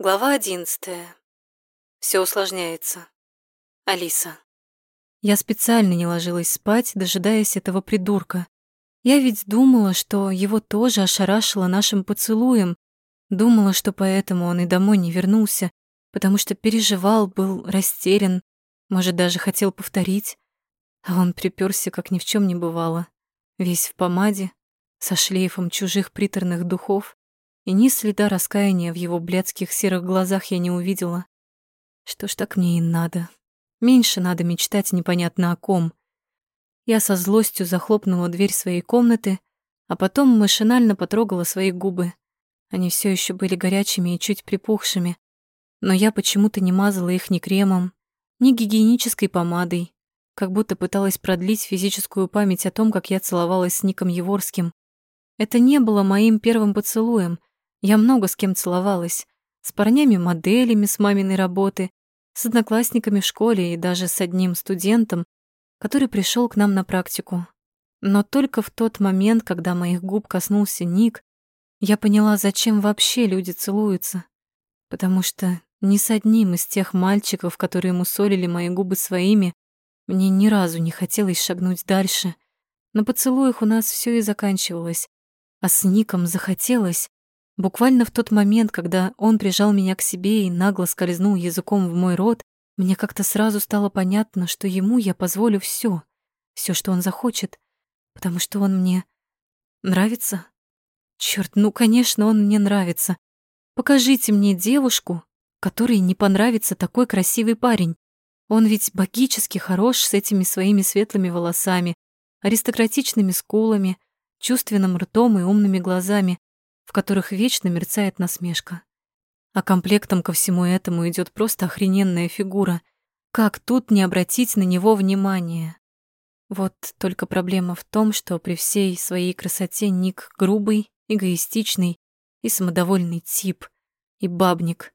Глава одиннадцатая. Все усложняется. Алиса. Я специально не ложилась спать, дожидаясь этого придурка. Я ведь думала, что его тоже ошарашило нашим поцелуем. Думала, что поэтому он и домой не вернулся, потому что переживал, был растерян, может, даже хотел повторить. А он приперся, как ни в чем не бывало. Весь в помаде, со шлейфом чужих приторных духов и ни следа раскаяния в его блядских серых глазах я не увидела. Что ж так мне и надо. Меньше надо мечтать непонятно о ком. Я со злостью захлопнула дверь своей комнаты, а потом машинально потрогала свои губы. Они все еще были горячими и чуть припухшими, но я почему-то не мазала их ни кремом, ни гигиенической помадой, как будто пыталась продлить физическую память о том, как я целовалась с Ником Еворским. Это не было моим первым поцелуем, я много с кем целовалась. С парнями-моделями с маминой работы, с одноклассниками в школе и даже с одним студентом, который пришел к нам на практику. Но только в тот момент, когда моих губ коснулся Ник, я поняла, зачем вообще люди целуются. Потому что ни с одним из тех мальчиков, которые мусолили мои губы своими, мне ни разу не хотелось шагнуть дальше. На поцелуях у нас все и заканчивалось. А с Ником захотелось, Буквально в тот момент, когда он прижал меня к себе и нагло скользнул языком в мой рот, мне как-то сразу стало понятно, что ему я позволю все, все, что он захочет, потому что он мне нравится. Черт, ну, конечно, он мне нравится. Покажите мне девушку, которой не понравится такой красивый парень. Он ведь богически хорош с этими своими светлыми волосами, аристократичными скулами, чувственным ртом и умными глазами в которых вечно мерцает насмешка. А комплектом ко всему этому идет просто охрененная фигура. Как тут не обратить на него внимания? Вот только проблема в том, что при всей своей красоте Ник грубый, эгоистичный и самодовольный тип, и бабник.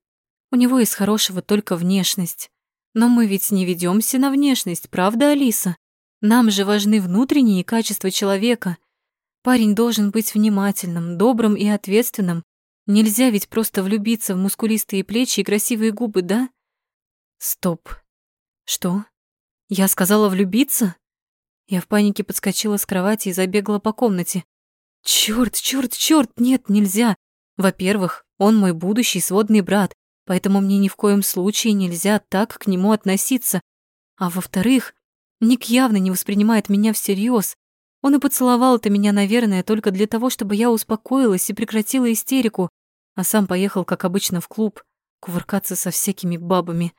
У него из хорошего только внешность. Но мы ведь не ведемся на внешность, правда, Алиса? Нам же важны внутренние качества человека, Парень должен быть внимательным, добрым и ответственным. Нельзя ведь просто влюбиться в мускулистые плечи и красивые губы, да? Стоп. Что? Я сказала влюбиться? Я в панике подскочила с кровати и забегала по комнате. Чёрт, чёрт, чёрт, нет, нельзя. Во-первых, он мой будущий сводный брат, поэтому мне ни в коем случае нельзя так к нему относиться. А во-вторых, Ник явно не воспринимает меня всерьез. Он и поцеловал-то меня, наверное, только для того, чтобы я успокоилась и прекратила истерику, а сам поехал, как обычно, в клуб, кувыркаться со всякими бабами.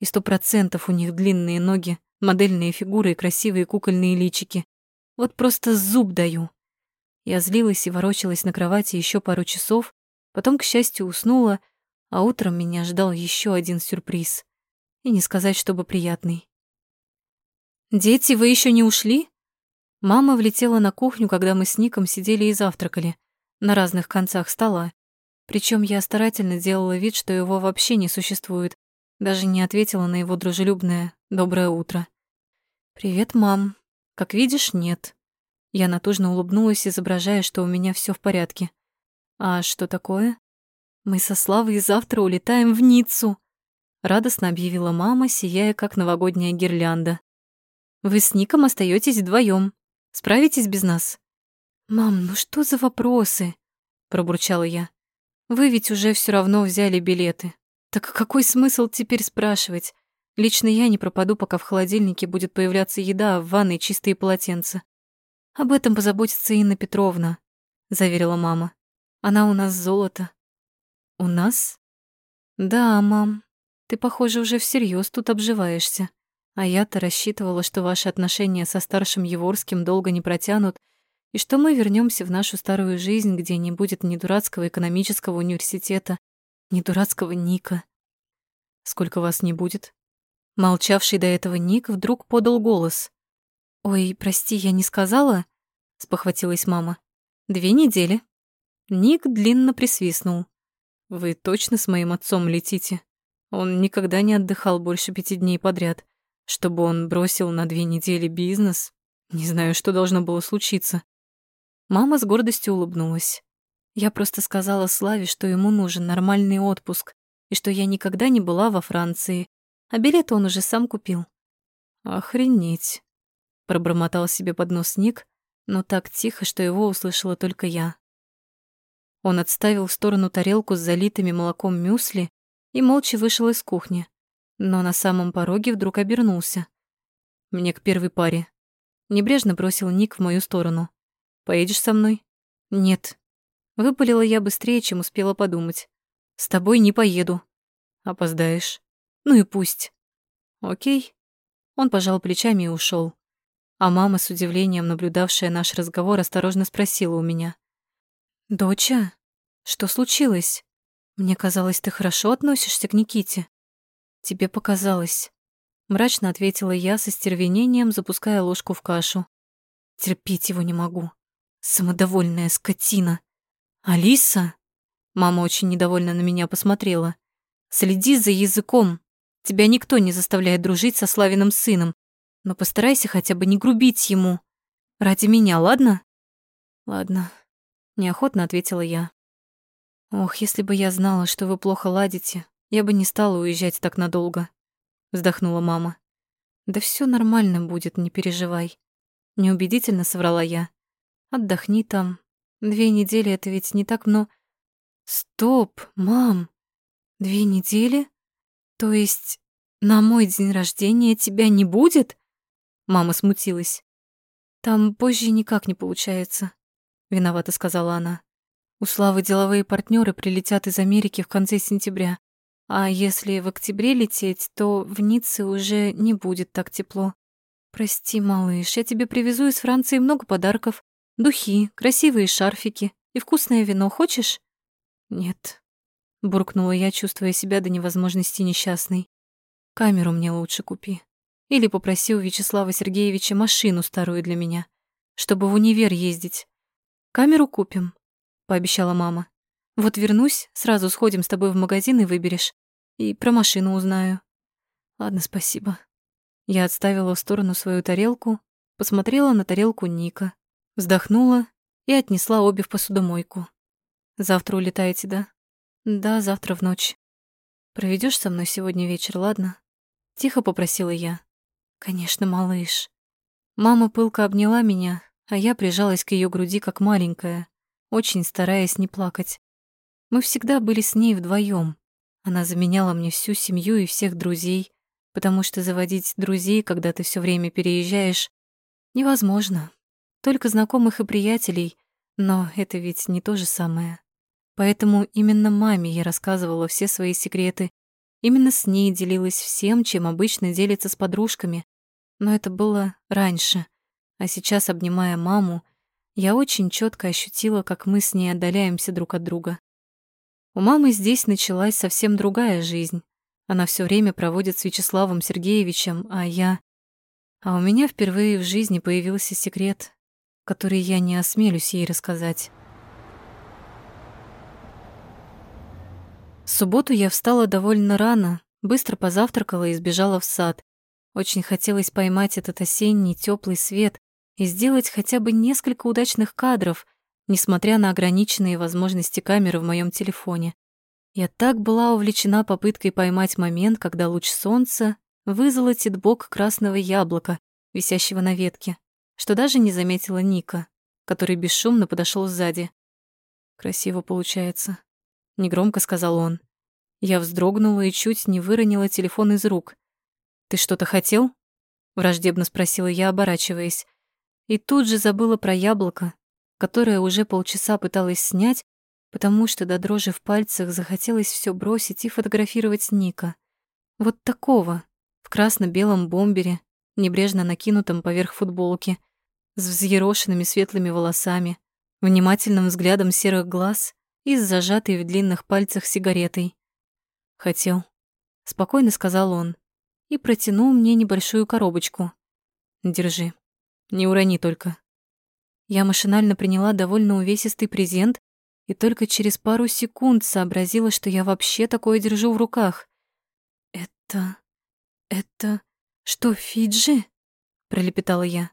И сто процентов у них длинные ноги, модельные фигуры и красивые кукольные личики. Вот просто зуб даю. Я злилась и ворочалась на кровати еще пару часов, потом, к счастью, уснула, а утром меня ждал еще один сюрприз. И не сказать, чтобы приятный. «Дети, вы еще не ушли?» Мама влетела на кухню, когда мы с Ником сидели и завтракали на разных концах стола. Причем я старательно делала вид, что его вообще не существует, даже не ответила на его дружелюбное «доброе утро». «Привет, мам. Как видишь, нет». Я натужно улыбнулась, изображая, что у меня все в порядке. «А что такое?» «Мы со Славой завтра улетаем в Ниццу», — радостно объявила мама, сияя, как новогодняя гирлянда. «Вы с Ником остаетесь вдвоем. Справитесь без нас?» «Мам, ну что за вопросы?» — пробурчала я. «Вы ведь уже все равно взяли билеты. Так какой смысл теперь спрашивать? Лично я не пропаду, пока в холодильнике будет появляться еда, а в ванной чистые полотенца. Об этом позаботится Инна Петровна», — заверила мама. «Она у нас золото». «У нас?» «Да, мам. Ты, похоже, уже всерьез тут обживаешься. А я-то рассчитывала, что ваши отношения со старшим Еворским долго не протянут, и что мы вернемся в нашу старую жизнь, где не будет ни дурацкого экономического университета, ни дурацкого Ника. Сколько вас не будет? Молчавший до этого Ник вдруг подал голос. «Ой, прости, я не сказала?» — спохватилась мама. «Две недели». Ник длинно присвистнул. «Вы точно с моим отцом летите? Он никогда не отдыхал больше пяти дней подряд. Чтобы он бросил на две недели бизнес, не знаю, что должно было случиться. Мама с гордостью улыбнулась. Я просто сказала Славе, что ему нужен нормальный отпуск, и что я никогда не была во Франции, а билеты он уже сам купил. «Охренеть», — пробормотал себе под нос Ник, но так тихо, что его услышала только я. Он отставил в сторону тарелку с залитыми молоком мюсли и молча вышел из кухни, но на самом пороге вдруг обернулся. «Мне к первой паре». Небрежно бросил Ник в мою сторону. «Поедешь со мной?» «Нет». Выпалила я быстрее, чем успела подумать. «С тобой не поеду». «Опоздаешь». «Ну и пусть». «Окей». Он пожал плечами и ушел. А мама, с удивлением наблюдавшая наш разговор, осторожно спросила у меня. «Доча, что случилось? Мне казалось, ты хорошо относишься к Никите». «Тебе показалось», — мрачно ответила я со стервенением, запуская ложку в кашу. «Терпеть его не могу. Самодовольная скотина. Алиса?» Мама очень недовольно на меня посмотрела. «Следи за языком. Тебя никто не заставляет дружить со Славиным сыном но постарайся хотя бы не грубить ему. Ради меня, ладно? Ладно, неохотно ответила я. Ох, если бы я знала, что вы плохо ладите, я бы не стала уезжать так надолго, вздохнула мама. Да все нормально будет, не переживай. Неубедительно соврала я. Отдохни там. Две недели это ведь не так много. Стоп, мам. Две недели? То есть на мой день рождения тебя не будет? Мама смутилась. «Там позже никак не получается», — виновато сказала она. «У Славы деловые партнеры прилетят из Америки в конце сентября. А если в октябре лететь, то в Ницце уже не будет так тепло. Прости, малыш, я тебе привезу из Франции много подарков. Духи, красивые шарфики и вкусное вино. Хочешь?» «Нет», — буркнула я, чувствуя себя до невозможности несчастной. «Камеру мне лучше купи». Или попроси у Вячеслава Сергеевича машину старую для меня, чтобы в универ ездить. Камеру купим, пообещала мама. Вот вернусь, сразу сходим с тобой в магазин и выберешь. И про машину узнаю. Ладно, спасибо. Я отставила в сторону свою тарелку, посмотрела на тарелку Ника, вздохнула и отнесла обе в посудомойку. Завтра улетаете, да? Да, завтра в ночь. Проведешь со мной сегодня вечер, ладно? Тихо попросила я. Конечно, малыш. Мама пылко обняла меня, а я прижалась к ее груди как маленькая, очень стараясь не плакать. Мы всегда были с ней вдвоем. Она заменяла мне всю семью и всех друзей, потому что заводить друзей, когда ты все время переезжаешь, невозможно. Только знакомых и приятелей, но это ведь не то же самое. Поэтому именно маме я рассказывала все свои секреты Именно с ней делилась всем, чем обычно делится с подружками. Но это было раньше. А сейчас, обнимая маму, я очень четко ощутила, как мы с ней отдаляемся друг от друга. У мамы здесь началась совсем другая жизнь. Она все время проводит с Вячеславом Сергеевичем, а я... А у меня впервые в жизни появился секрет, который я не осмелюсь ей рассказать. В субботу я встала довольно рано, быстро позавтракала и сбежала в сад. Очень хотелось поймать этот осенний теплый свет и сделать хотя бы несколько удачных кадров, несмотря на ограниченные возможности камеры в моем телефоне. Я так была увлечена попыткой поймать момент, когда луч солнца вызолотит бок красного яблока, висящего на ветке, что даже не заметила Ника, который бесшумно подошел сзади. Красиво получается. Негромко сказал он. Я вздрогнула и чуть не выронила телефон из рук. «Ты что-то хотел?» Враждебно спросила я, оборачиваясь. И тут же забыла про яблоко, которое уже полчаса пыталась снять, потому что до дрожи в пальцах захотелось все бросить и фотографировать Ника. Вот такого, в красно-белом бомбере, небрежно накинутом поверх футболки, с взъерошенными светлыми волосами, внимательным взглядом серых глаз и с зажатой в длинных пальцах сигаретой. «Хотел», — спокойно сказал он и протянул мне небольшую коробочку. «Держи, не урони только». Я машинально приняла довольно увесистый презент и только через пару секунд сообразила, что я вообще такое держу в руках. «Это... это... что, Фиджи?» — пролепетала я.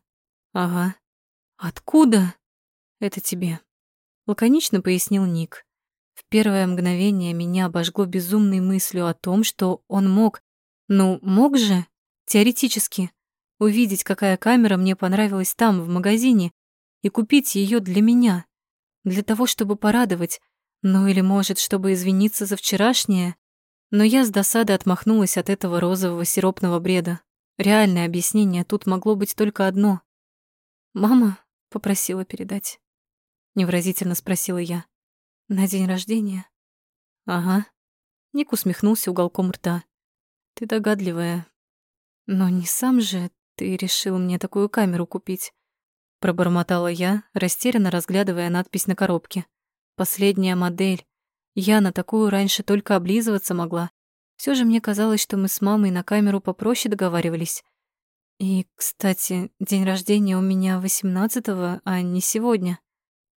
«Ага. Откуда?» «Это тебе». Лаконично пояснил Ник. В первое мгновение меня обожгло безумной мыслью о том, что он мог, ну, мог же, теоретически, увидеть, какая камера мне понравилась там, в магазине, и купить ее для меня, для того, чтобы порадовать, ну или, может, чтобы извиниться за вчерашнее. Но я с досадой отмахнулась от этого розового сиропного бреда. Реальное объяснение тут могло быть только одно. «Мама попросила передать». Невразительно спросила я. «На день рождения?» «Ага». Ник усмехнулся уголком рта. «Ты догадливая. Но не сам же ты решил мне такую камеру купить?» Пробормотала я, растерянно разглядывая надпись на коробке. «Последняя модель. Я на такую раньше только облизываться могла. Все же мне казалось, что мы с мамой на камеру попроще договаривались. И, кстати, день рождения у меня 18-го, а не сегодня.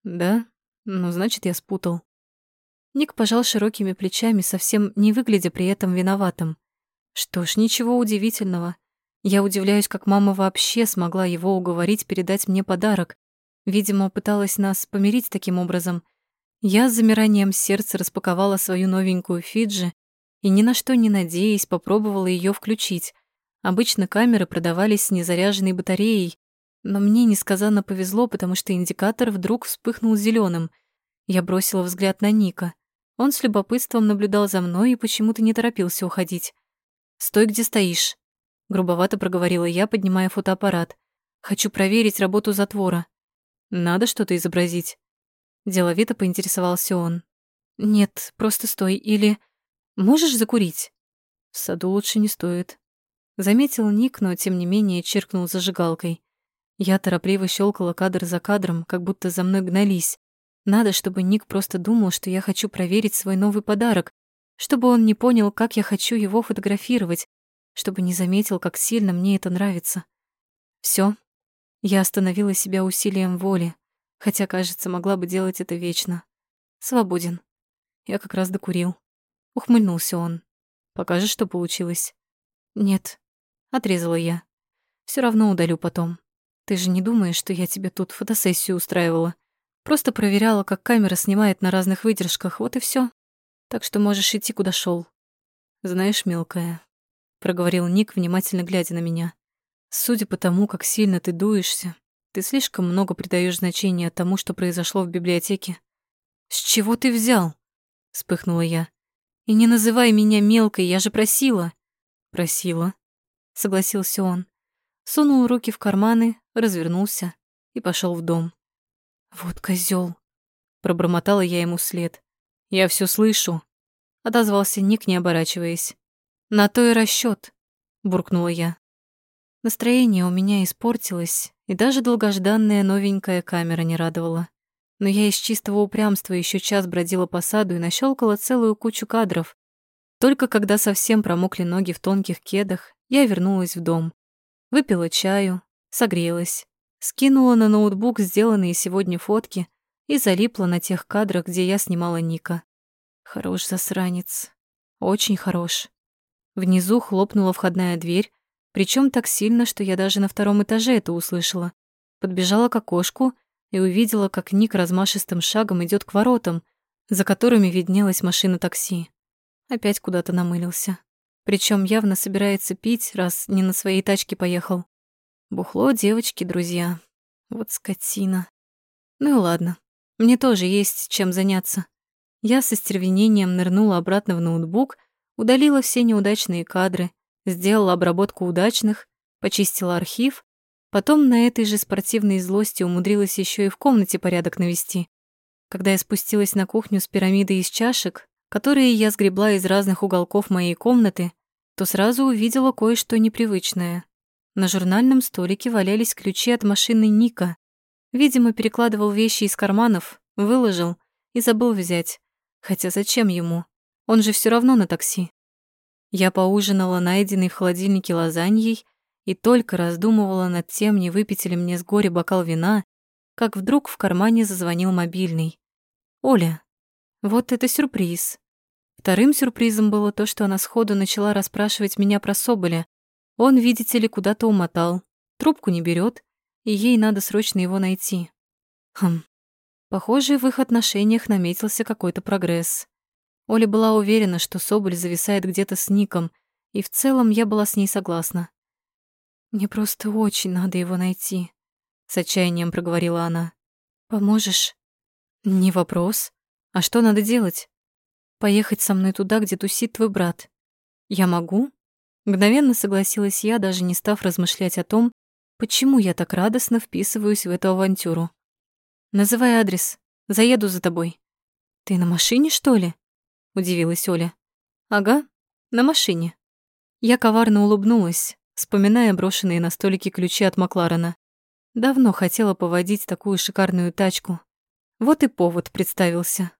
Да? Ну, значит, я спутал. Ник пожал широкими плечами, совсем не выглядя при этом виноватым. Что ж, ничего удивительного. Я удивляюсь, как мама вообще смогла его уговорить передать мне подарок. Видимо, пыталась нас помирить таким образом. Я с замиранием сердца распаковала свою новенькую Фиджи и ни на что не надеясь попробовала ее включить. Обычно камеры продавались с незаряженной батареей, но мне несказанно повезло, потому что индикатор вдруг вспыхнул зеленым. Я бросила взгляд на Ника. Он с любопытством наблюдал за мной и почему-то не торопился уходить. «Стой, где стоишь», — грубовато проговорила я, поднимая фотоаппарат. «Хочу проверить работу затвора». «Надо что-то изобразить?» Деловито поинтересовался он. «Нет, просто стой. Или можешь закурить?» «В саду лучше не стоит». Заметил Ник, но тем не менее чиркнул зажигалкой. Я торопливо щелкала кадр за кадром, как будто за мной гнались. Надо, чтобы Ник просто думал, что я хочу проверить свой новый подарок, чтобы он не понял, как я хочу его фотографировать, чтобы не заметил, как сильно мне это нравится. Все. Я остановила себя усилием воли, хотя, кажется, могла бы делать это вечно. Свободен. Я как раз докурил. Ухмыльнулся он. Покажешь, что получилось? Нет, отрезала я. Все равно удалю потом. Ты же не думаешь, что я тебе тут фотосессию устраивала? Просто проверяла, как камера снимает на разных выдержках, вот и все. Так что можешь идти, куда шел. Знаешь, мелкая, проговорил Ник, внимательно глядя на меня. Судя по тому, как сильно ты дуешься, ты слишком много придаешь значения тому, что произошло в библиотеке. С чего ты взял? вспыхнула я. И не называй меня мелкой, я же просила. Просила, согласился он сунул руки в карманы, развернулся и пошел в дом. «Вот козел, пробормотала я ему вслед. «Я все слышу», — отозвался Ник, не оборачиваясь. «На то и расчет, буркнула я. Настроение у меня испортилось, и даже долгожданная новенькая камера не радовала. Но я из чистого упрямства еще час бродила по саду и нащелкала целую кучу кадров. Только когда совсем промокли ноги в тонких кедах, я вернулась в дом. Выпила чаю, согрелась, скинула на ноутбук сделанные сегодня фотки и залипла на тех кадрах, где я снимала Ника. Хорош засранец. Очень хорош. Внизу хлопнула входная дверь, причем так сильно, что я даже на втором этаже это услышала. Подбежала к окошку и увидела, как Ник размашистым шагом идет к воротам, за которыми виднелась машина такси. Опять куда-то намылился. Причем явно собирается пить, раз не на своей тачке поехал. Бухло девочки, друзья. Вот скотина. Ну и ладно. Мне тоже есть чем заняться. Я со стервенением нырнула обратно в ноутбук, удалила все неудачные кадры, сделала обработку удачных, почистила архив, потом на этой же спортивной злости умудрилась еще и в комнате порядок навести. Когда я спустилась на кухню с пирамидой из чашек, которые я сгребла из разных уголков моей комнаты, то сразу увидела кое-что непривычное. На журнальном столике валялись ключи от машины Ника. Видимо, перекладывал вещи из карманов, выложил и забыл взять. Хотя зачем ему? Он же все равно на такси. Я поужинала найденной в холодильнике лазаньей и только раздумывала над тем, не выпить ли мне с горя бокал вина, как вдруг в кармане зазвонил мобильный. «Оля, вот это сюрприз!» Вторым сюрпризом было то, что она сходу начала расспрашивать меня про Соболя. Он, видите ли, куда-то умотал, трубку не берет, и ей надо срочно его найти. Хм, Похоже, в их отношениях наметился какой-то прогресс. Оля была уверена, что Соболь зависает где-то с Ником, и в целом я была с ней согласна. «Мне просто очень надо его найти», — с отчаянием проговорила она. «Поможешь?» «Не вопрос. А что надо делать?» «Поехать со мной туда, где тусит твой брат». «Я могу?» Мгновенно согласилась я, даже не став размышлять о том, почему я так радостно вписываюсь в эту авантюру. «Называй адрес. Заеду за тобой». «Ты на машине, что ли?» — удивилась Оля. «Ага, на машине». Я коварно улыбнулась, вспоминая брошенные на столике ключи от Макларена. Давно хотела поводить такую шикарную тачку. Вот и повод представился.